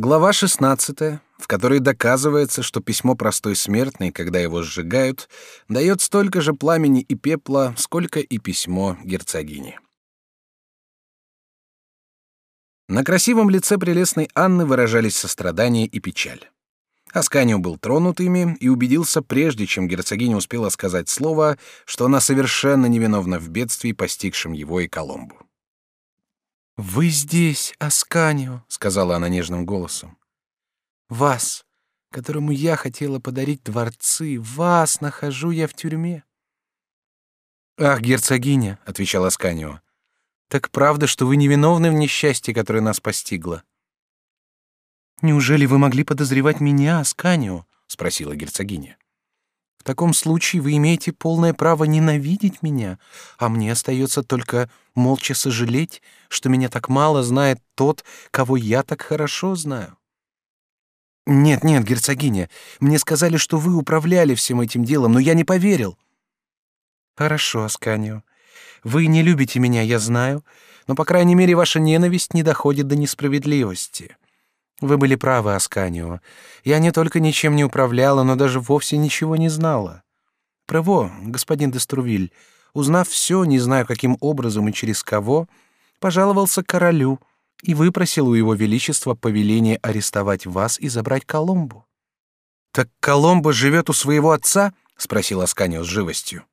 Глава 16, в которой доказывается, что письмо простой смертной, когда его сжигают, дает столько же пламени и пепла, сколько и письмо герцогини. На красивом лице прелестной Анны выражались сострадание и печаль. Асканио был тронут ими и убедился, прежде чем герцогиня успела сказать слово, что она совершенно невиновна в бедствии, постигшем его и Коломбу. «Вы здесь, Асканио», — сказала она нежным голосом. «Вас, которому я хотела подарить дворцы, вас нахожу я в тюрьме». «Ах, герцогиня», — отвечал Асканио, — «так правда, что вы невиновны в несчастье, которое нас постигло?» «Неужели вы могли подозревать меня, Асканио?» — спросила герцогиня. В таком случае вы имеете полное право ненавидеть меня, а мне остается только молча сожалеть, что меня так мало знает тот, кого я так хорошо знаю. Нет, нет, герцогиня, мне сказали, что вы управляли всем этим делом, но я не поверил. Хорошо, Асканио. Вы не любите меня, я знаю, но по крайней мере ваша ненависть не доходит до несправедливости. Вы были правы, Асканио. Я не только ничем не управляла, но даже вовсе ничего не знала. Право, господин де Струвиль, узнав все, не знаю каким образом и через кого, пожаловался королю и выпросил у его величества повеление арестовать вас и забрать Коломбу. Так Коломбо живет у своего отца? спросил Асканио с живостью.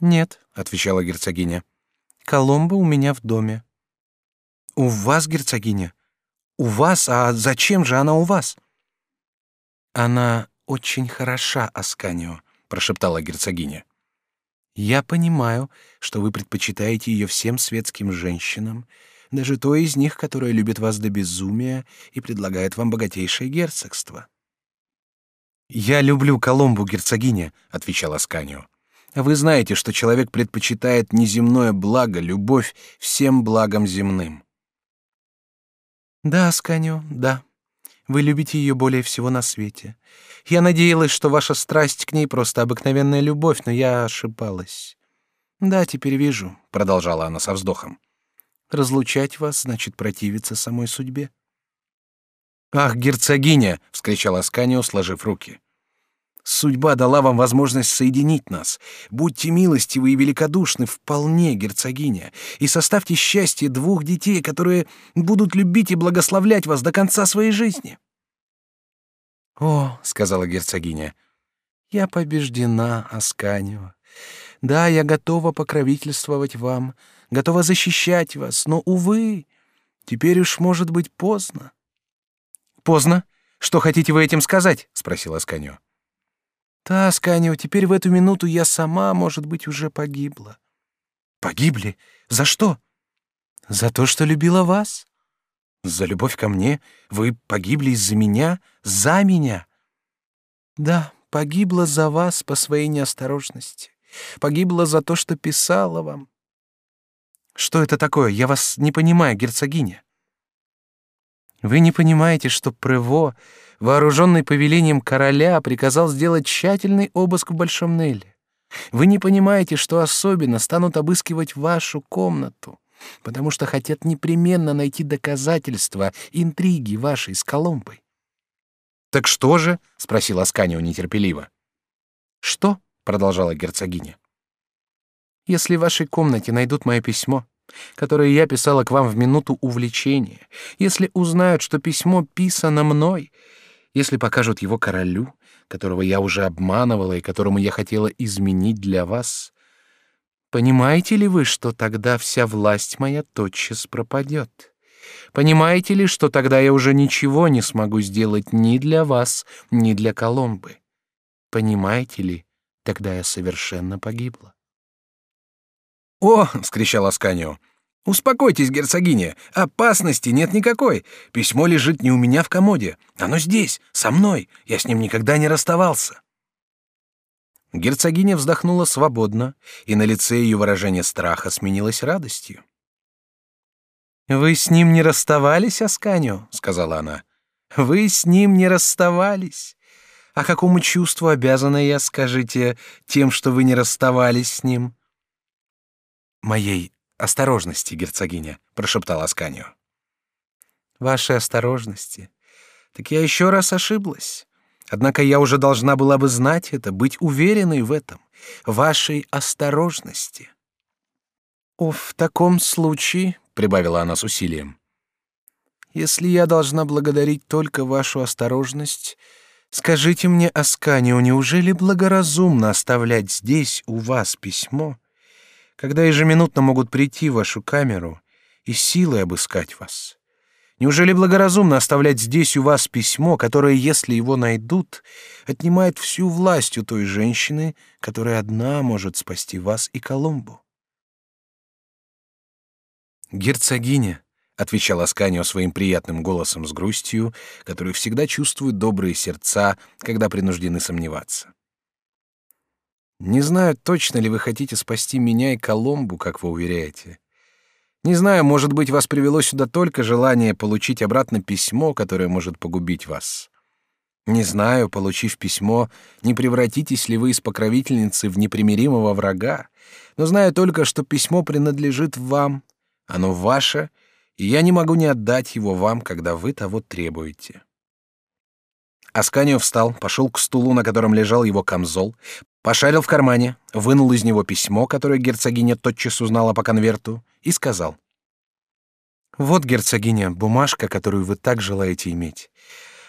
Нет, отвечала герцогиня. Коломбо у меня в доме. У вас, герцогиня? У вас? А зачем же она у вас? Она очень хороша, Асканио, прошептала герцогиня. Я понимаю, что вы предпочитаете ее всем светским женщинам, даже той из них, которая любит вас до безумия и предлагает вам богатейшее герцогство. Я люблю Коломбу, герцогиня, отвечал Асканио. Вы знаете, что человек предпочитает неземное благо, любовь всем благам земным. Да, Сканю, да. Вы любите ее более всего на свете. Я надеялась, что ваша страсть к ней просто обыкновенная любовь, но я ошибалась. Да, теперь вижу, продолжала она со вздохом. Разлучать вас значит противиться самой судьбе. Ах, герцогиня, вскричал Асканио, сложив руки. Судьба дала вам возможность соединить нас. Будьте милостивы и великодушны вполне, герцогиня, и составьте счастье двух детей, которые будут любить и благословлять вас до конца своей жизни. О, сказала герцогиня, я побеждена, Асканио. Да, я готова покровительствовать вам, готова защищать вас, но увы, теперь уж может быть поздно. Поздно? Что хотите вы этим сказать? спросил Асканио. Да, Сканио, теперь в эту минуту я сама, может быть, уже погибла. Погибли? За что? За то, что любила вас. За любовь ко мне? Вы погибли из-за меня? За меня? Да, погибла за вас по своей неосторожности. Погибла за то, что писала вам. Что это такое? Я вас не понимаю, герцогиня. Вы не понимаете, что Прево вооруженный повелением короля, приказал сделать тщательный обыск в Большом Неле. Вы не понимаете, что особенно станут обыскивать вашу комнату, потому что хотят непременно найти доказательства интриги вашей с Коломбой. Так что же? спросил Асканио нетерпеливо. Что? продолжала герцогиня. Если в вашей комнате найдут мое письмо, которое я писала к вам в минуту увлечения, если узнают, что письмо писано мной, если покажут его королю, которого я уже обманывала и которому я хотела изменить для вас, понимаете ли вы, что тогда вся власть моя тотчас пропадет? Понимаете ли, что тогда я уже ничего не смогу сделать ни для вас, ни для Коломбы? Понимаете ли, тогда я совершенно погибла. «О!» — вскричал Асканио. Успокойтесь, герцогиня, опасности нет никакой. Письмо лежит не у меня в комоде, оно здесь, со мной. Я с ним никогда не расставался. Герцогиня вздохнула свободно, и на лице ее выражение страха сменилось радостью. Вы с ним не расставались, Асканио, сказала она. Вы с ним не расставались. А какому чувству обязана я, скажите, тем, что вы не расставались с ним? Моей осторожности, герцогиня, прошептал Асканио. Вашей осторожности, Так я еще раз ошиблась. Однако я уже должна была бы знать это, быть уверенной в этом, вашей осторожности. О, в таком случае, прибавила она с усилием, если я должна благодарить только вашу осторожность, скажите мне, Асканио, неужели благоразумно оставлять здесь у вас письмо, когда ежеминутно могут прийти в вашу камеру и силой обыскать вас? Неужели благоразумно оставлять здесь у вас письмо, которое, если его найдут, отнимает всю власть у той женщины, которая одна может спасти вас и Колумбу? Герцогиня, отвечал Асканио своим приятным голосом с грустью, которую всегда чувствуют добрые сердца, когда принуждены сомневаться. Не знаю, точно ли вы хотите спасти меня и Коломбу, как вы уверяете. Не знаю, может быть, вас привело сюда только желание получить обратно письмо, которое может погубить вас. Не знаю, получив письмо, не превратитесь ли вы из покровительницы в непримиримого врага, но знаю только, что письмо принадлежит вам, оно ваше, и я не могу не отдать его вам, когда вы того требуете. Асканио встал, пошел к стулу, на котором лежал его камзол, пошарил в кармане, вынул из него письмо, которое герцогиня тотчас узнала по конверту, и сказал. «Вот, герцогиня, бумажка, которую вы так желаете иметь.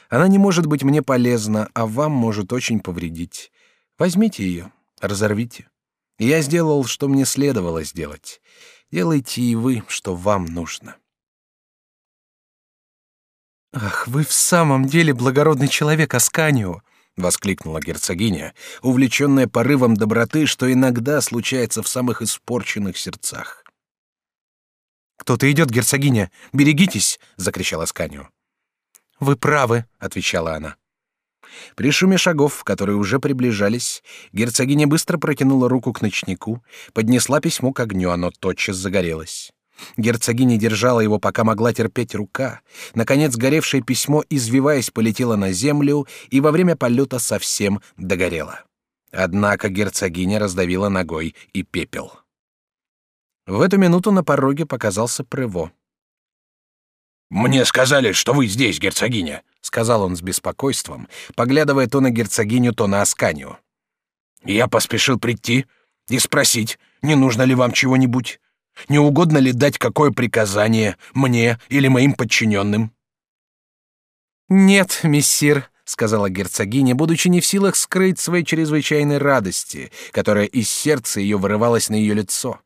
Она не может быть мне полезна, а вам может очень повредить. Возьмите ее, разорвите. Я сделал, что мне следовало сделать. Делайте и вы, что вам нужно». «Ах, вы в самом деле благородный человек, Асканио!» — воскликнула герцогиня, увлеченная порывом доброты, что иногда случается в самых испорченных сердцах. «Кто-то идет, герцогиня! Берегитесь!» — закричала Асканио. «Вы правы», — отвечала она. При шуме шагов, которые уже приближались, герцогиня быстро протянула руку к ночнику, поднесла письмо к огню, оно тотчас загорелось. Герцогиня держала его, пока могла терпеть рука. Наконец, горевшее письмо, извиваясь, полетело на землю и во время полета совсем догорело. Однако герцогиня раздавила ногой и пепел. В эту минуту на пороге показался Прево. «Мне сказали, что вы здесь, герцогиня», — сказал он с беспокойством, поглядывая то на герцогиню, то на Асканию. «Я поспешил прийти и спросить, не нужно ли вам чего-нибудь. Не угодно ли дать какое приказание мне или моим подчиненным?» «Нет, мессир», — сказала герцогиня, будучи не в силах скрыть своей чрезвычайной радости, которая из сердца ее вырывалась на ее лицо.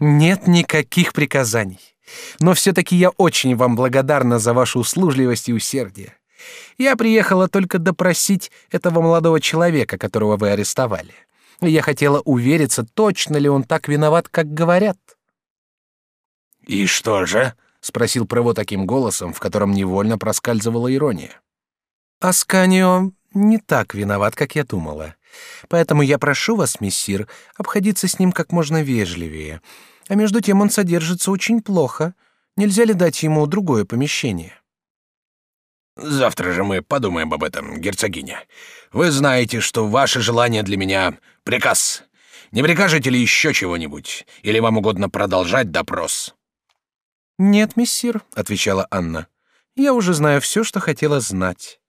«Нет никаких приказаний. Но все-таки я очень вам благодарна за вашу услужливость и усердие. Я приехала только допросить этого молодого человека, которого вы арестовали. Я хотела увериться, точно ли он так виноват, как говорят. «И что же?» — спросил Прево таким голосом, в котором невольно проскальзывала ирония. «Асканио не так виноват, как я думала. Поэтому я прошу вас, мессир, обходиться с ним как можно вежливее. А между тем он содержится очень плохо. Нельзя ли дать ему другое помещение?» «Завтра же мы подумаем об этом, герцогиня. Вы знаете, что ваше желание для меня — приказ. Не прикажете ли еще чего-нибудь? Или вам угодно продолжать допрос?» «Нет, мессир», — отвечала Анна. «Я уже знаю все, что хотела знать».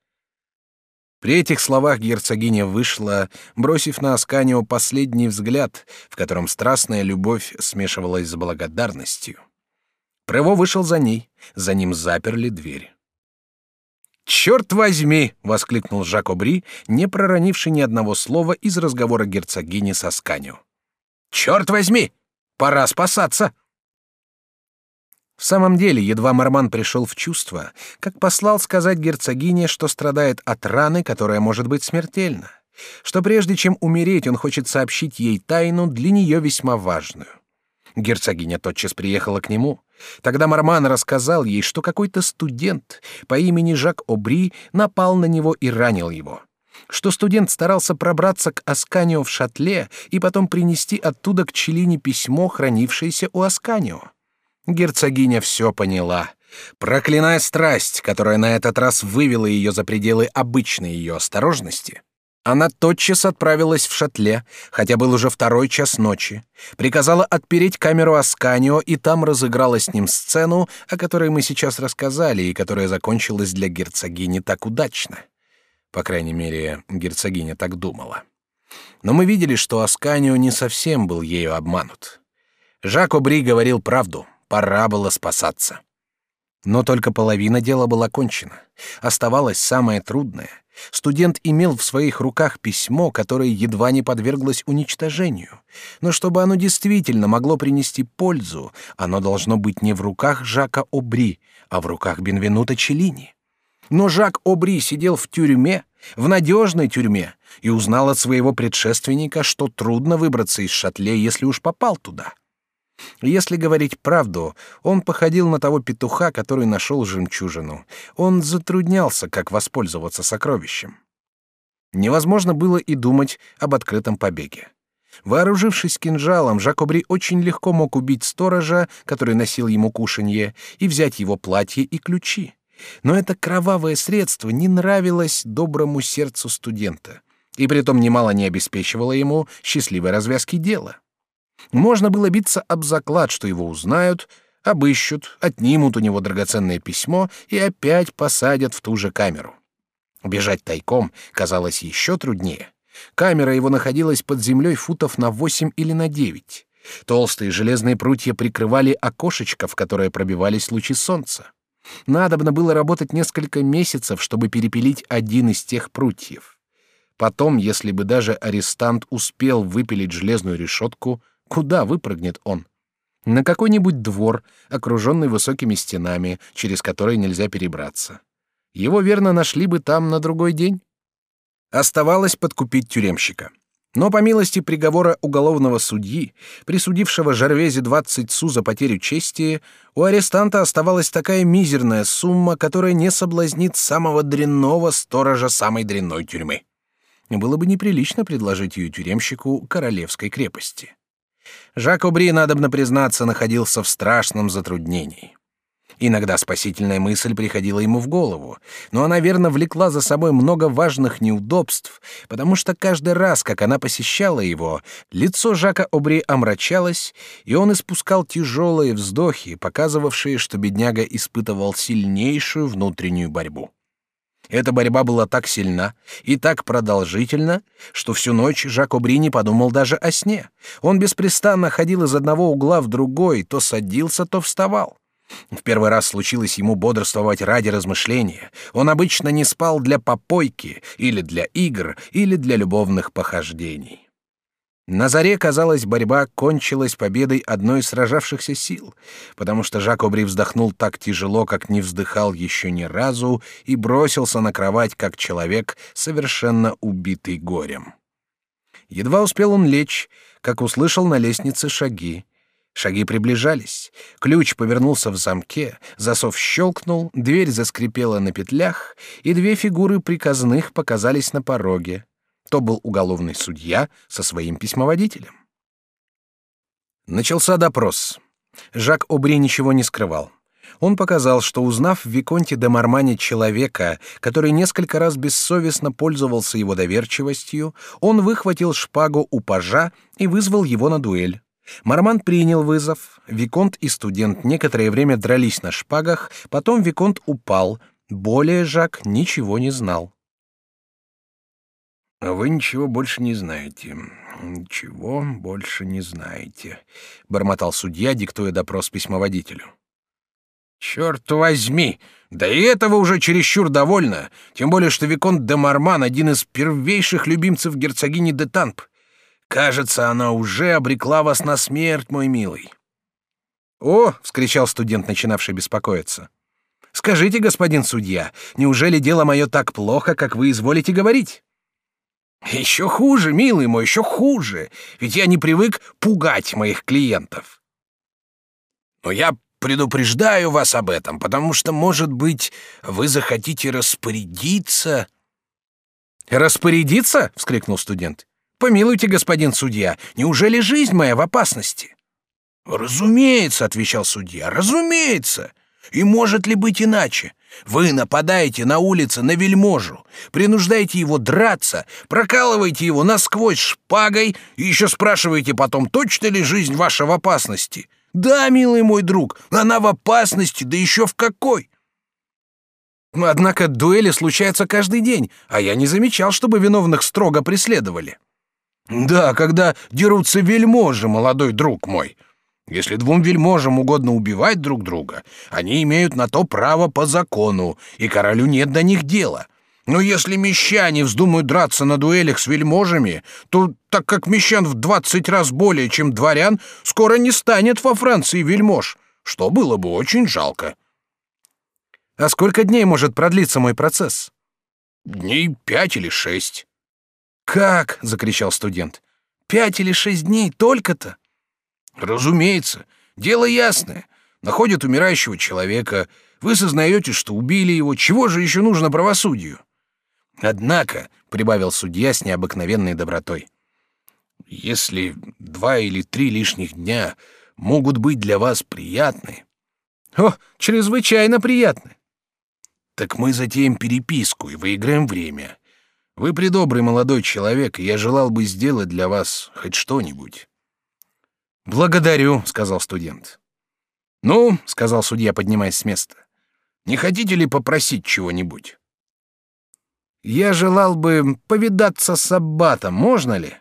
При этих словах герцогиня вышла, бросив на Асканио последний взгляд, в котором страстная любовь смешивалась с благодарностью. Прево вышел за ней, за ним заперли дверь. «Черт возьми!» — воскликнул Жак Обри, не проронивший ни одного слова из разговора герцогини с Асканио. «Черт возьми! Пора спасаться!» В самом деле, едва Марман пришел в чувство, как послал сказать герцогине, что страдает от раны, которая может быть смертельна, что прежде чем умереть, он хочет сообщить ей тайну для нее весьма важную. Герцогиня тотчас приехала к нему. Тогда Марман рассказал ей, что какой-то студент по имени Жак Обри напал на него и ранил его. Что студент старался пробраться к Асканио в шатле и потом принести оттуда к Челине письмо, хранившееся у Асканио. Герцогиня все поняла. Проклиная страсть, которая на этот раз вывела ее за пределы обычной ее осторожности, Она тотчас отправилась в шатле, хотя был уже второй час ночи, приказала отпереть камеру Асканио и там разыграла с ним сцену, о которой мы сейчас рассказали и которая закончилась для герцогини так удачно. По крайней мере, герцогиня так думала. Но мы видели, что Асканио не совсем был ею обманут. Жак Обри говорил правду, пора было спасаться. Но только половина дела была кончена. Оставалось самое трудное — Студент имел в своих руках письмо, которое едва не подверглось уничтожению. Но чтобы оно действительно могло принести пользу, оно должно быть не в руках Жака Обри, а в руках Бенвенута Челлини. Но Жак Обри сидел в тюрьме, в надежной тюрьме, и узнал от своего предшественника, что трудно выбраться из шатле, если уж попал туда. Если говорить правду, он походил на того петуха, который нашел жемчужину. Он затруднялся, как воспользоваться сокровищем. Невозможно было и думать об открытом побеге. Вооружившись кинжалом, Жакобри очень легко мог убить сторожа, который носил ему кушанье, и взять его платье и ключи. Но это кровавое средство не нравилось доброму сердцу студента, и притом немало не обеспечивало ему счастливой развязки дела. Можно было биться об заклад, что его узнают, обыщут, отнимут у него драгоценное письмо и опять посадят в ту же камеру. Бежать тайком казалось еще труднее. Камера его находилась под землей футов на восемь или на девять. Толстые железные прутья прикрывали окошечко, в которое пробивались лучи солнца. Надобно было работать несколько месяцев, чтобы перепилить один из тех прутьев. Потом, если бы даже арестант успел выпилить железную решетку, Куда выпрыгнет он? На какой-нибудь двор, окруженный высокими стенами, через которые нельзя перебраться. Его верно нашли бы там на другой день. Оставалось подкупить тюремщика. Но по милости приговора уголовного судьи, присудившего Жарвезе 20 су за потерю чести, у арестанта оставалась такая мизерная сумма, которая не соблазнит самого дрянного сторожа самой дрянной тюрьмы. Было бы неприлично предложить ее тюремщику королевской крепости. Жак Обри, надобно признаться, находился в страшном затруднении. Иногда спасительная мысль приходила ему в голову, но она верно влекла за собой много важных неудобств, потому что каждый раз, как она посещала его, лицо Жака Обри омрачалось, и он испускал тяжелые вздохи, показывавшие, что бедняга испытывал сильнейшую внутреннюю борьбу. Эта борьба была так сильна и так продолжительна, что всю ночь Жак Обри не подумал даже о сне. Он беспрестанно ходил из одного угла в другой, то садился, то вставал. В первый раз случилось ему бодрствовать ради размышления. Он обычно не спал для попойки, или для игр, или для любовных похождений. На заре, казалось, борьба кончилась победой одной из сражавшихся сил, потому что Жак Обри вздохнул так тяжело, как не вздыхал еще ни разу, и бросился на кровать, как человек, совершенно убитый горем. Едва успел он лечь, как услышал на лестнице шаги. Шаги приближались. Ключ повернулся в замке, засов щелкнул, дверь заскрипела на петлях, и две фигуры приказных показались на пороге. То был уголовный судья со своим письмоводителем. Начался допрос. Жак Обри ничего не скрывал. Он показал, что узнав в Виконте де Мармане человека, который несколько раз бессовестно пользовался его доверчивостью, он выхватил шпагу у пажа и вызвал его на дуэль. Марман принял вызов. Виконт и студент некоторое время дрались на шпагах, потом Виконт упал. Более Жак ничего не знал. А вы ничего больше не знаете. Ничего больше не знаете, бормотал судья, диктуя допрос письмоводителю. Черт возьми! Да и этого уже чересчур довольно, тем более что виконт де Марман один из первейших любимцев герцогини де Тамп. Кажется, она уже обрекла вас на смерть, мой милый. О, вскричал студент, начинавший беспокоиться. Скажите, господин судья, неужели дело мое так плохо, как вы изволите говорить? Еще хуже, милый мой, еще хуже. Ведь я не привык пугать моих клиентов. Но я предупреждаю вас об этом, потому что, может быть, вы захотите распорядиться. Распорядиться? вскрикнул студент. Помилуйте, господин судья, неужели жизнь моя в опасности? Разумеется, отвечал судья, разумеется. И может ли быть иначе? Вы нападаете на улице на вельможу, принуждаете его драться, прокалываете его насквозь шпагой и еще спрашиваете потом, точно ли жизнь ваша в опасности. Да, милый мой друг, она в опасности, да еще в какой. Однако дуэли случаются каждый день, а я не замечал, чтобы виновных строго преследовали. Да, когда дерутся вельможи, молодой друг мой. Если двум вельможам угодно убивать друг друга, они имеют на то право по закону, и королю нет до них дела. Но если мещане вздумают драться на дуэлях с вельможами, то, так как мещан в двадцать раз более, чем дворян, скоро не станет во Франции вельмож, что было бы очень жалко. А сколько дней может продлиться мой процесс? Дней пять или шесть. Как? закричал студент. Пять или шесть дней только-то? Разумеется, дело ясное. Находят умирающего человека, вы сознаете, что убили его, чего же еще нужно правосудию? Однако, прибавил судья с необыкновенной добротой, если два или три лишних дня могут быть для вас приятны. О, чрезвычайно приятны. Так мы затеем переписку и выиграем время. Вы придобрый молодой человек, и я желал бы сделать для вас хоть что-нибудь. Благодарю, сказал студент. Ну, сказал судья, поднимаясь с места. Не хотите ли попросить чего-нибудь? Я желал бы повидаться с аббатом, можно ли?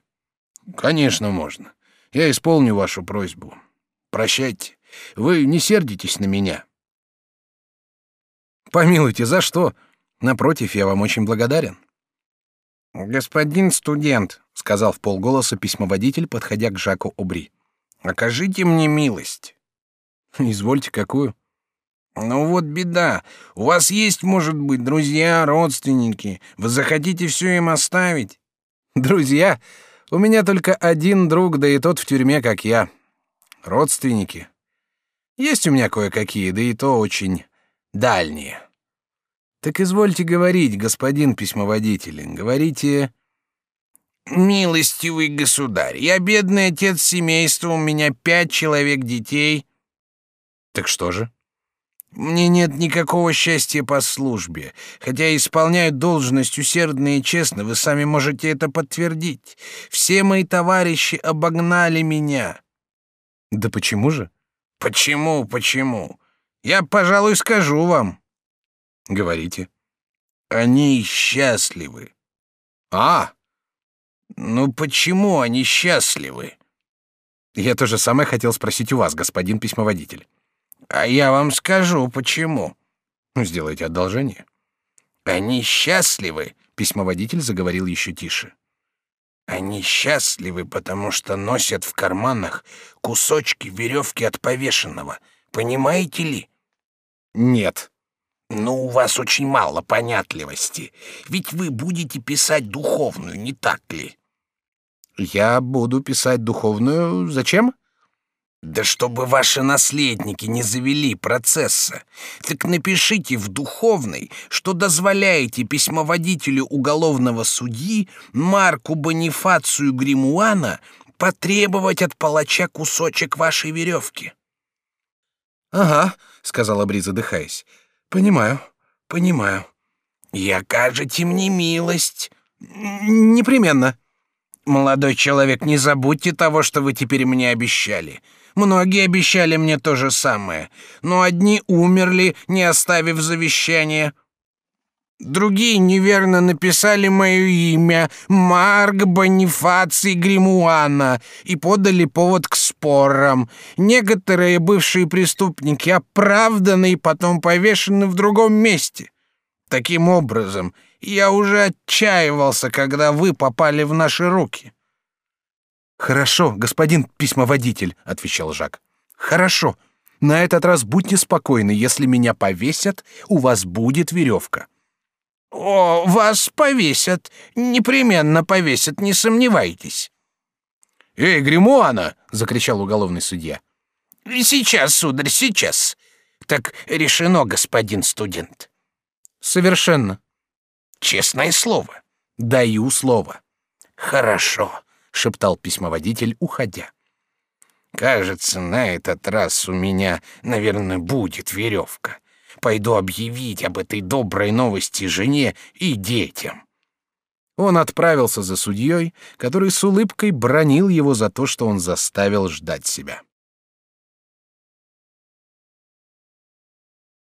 Конечно, можно. Я исполню вашу просьбу. Прощайте. Вы не сердитесь на меня. Помилуйте, за что? Напротив, я вам очень благодарен. Господин студент, сказал в полголоса письмоводитель, подходя к Жаку Обри. Окажите мне милость. Извольте, какую? Ну вот беда. У вас есть, может быть, друзья, родственники. Вы захотите все им оставить? Друзья? У меня только один друг, да и тот в тюрьме, как я. Родственники. Есть у меня кое-какие, да и то очень дальние. Так извольте говорить, господин письмоводитель. Говорите... «Милостивый государь, я бедный отец семейства, у меня пять человек детей». «Так что же?» «Мне нет никакого счастья по службе, хотя исполняю должность усердно и честно, вы сами можете это подтвердить. Все мои товарищи обогнали меня». «Да почему же?» «Почему, почему? Я, пожалуй, скажу вам». «Говорите». «Они счастливы». «А, ну почему они счастливы? Я то же самое хотел спросить у вас, господин письмоводитель. А я вам скажу, почему. Ну, сделайте одолжение. Они счастливы, письмоводитель заговорил еще тише. Они счастливы, потому что носят в карманах кусочки веревки от повешенного. Понимаете ли? Нет. Ну, у вас очень мало понятливости. Ведь вы будете писать духовную, не так ли? Я буду писать духовную. Зачем? Да чтобы ваши наследники не завели процесса. Так напишите в духовной, что дозволяете письмоводителю уголовного судьи Марку Бонифацию Гримуана потребовать от палача кусочек вашей веревки. Ага, сказала Бри, задыхаясь. Понимаю, понимаю. И окажете мне милость. Непременно. Молодой человек, не забудьте того, что вы теперь мне обещали. Многие обещали мне то же самое, но одни умерли, не оставив завещания. Другие неверно написали мое имя, Марк Бонифаций Гримуана, и подали повод к спорам. Некоторые бывшие преступники оправданы и потом повешены в другом месте. Таким образом, я уже отчаивался, когда вы попали в наши руки. Хорошо, господин письмоводитель, отвечал Жак. Хорошо. На этот раз будьте спокойны, если меня повесят, у вас будет веревка. О, вас повесят, непременно повесят, не сомневайтесь. Эй, Гримуана! закричал уголовный судья. Сейчас, сударь, сейчас. Так решено, господин студент. Совершенно. Честное слово. Даю слово. Хорошо, шептал письмоводитель, уходя. Кажется, на этот раз у меня, наверное, будет веревка. пойду объявить об этой доброй новости жене и детям. Он отправился за судьей, который с улыбкой бронил его за то, что он заставил ждать себя.